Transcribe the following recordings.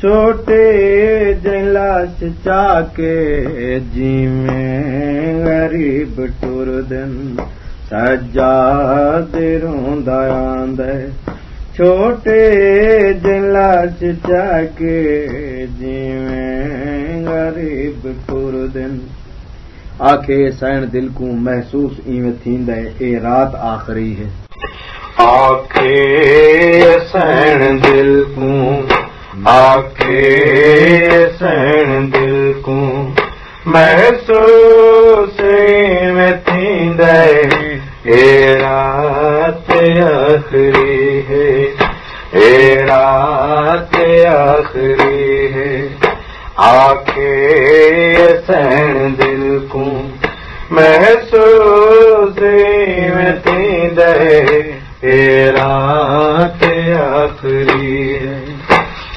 छोटे जलाश चाके आंदा छोटे जलाश चाके जिमें गरीब टुर दिन आखे दिल को महसूस इवें थींदे ए रात आखिरी है दिल को आखे सैण दिल को। महसूस में थींदे दिल को महसूस में थींदे रात आखरी।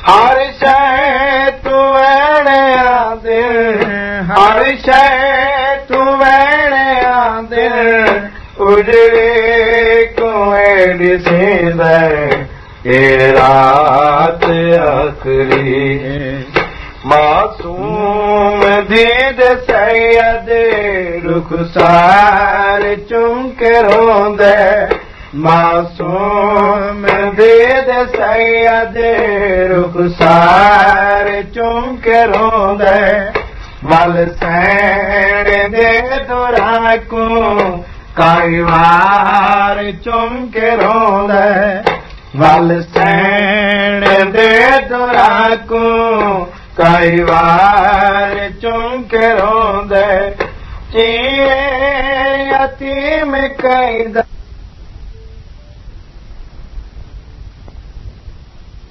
हर शइ तूं वेण आंदे। हर शइ तूं वेण आंदे। आखरी। मासूम सैयद रुखसार चुंक रोंदे मासूम बेद सैयद रुखसार चुंक रोंदे। वल सैण दे दुराकू काई वार वल सैण दुराकू काई वार यतीम कैदा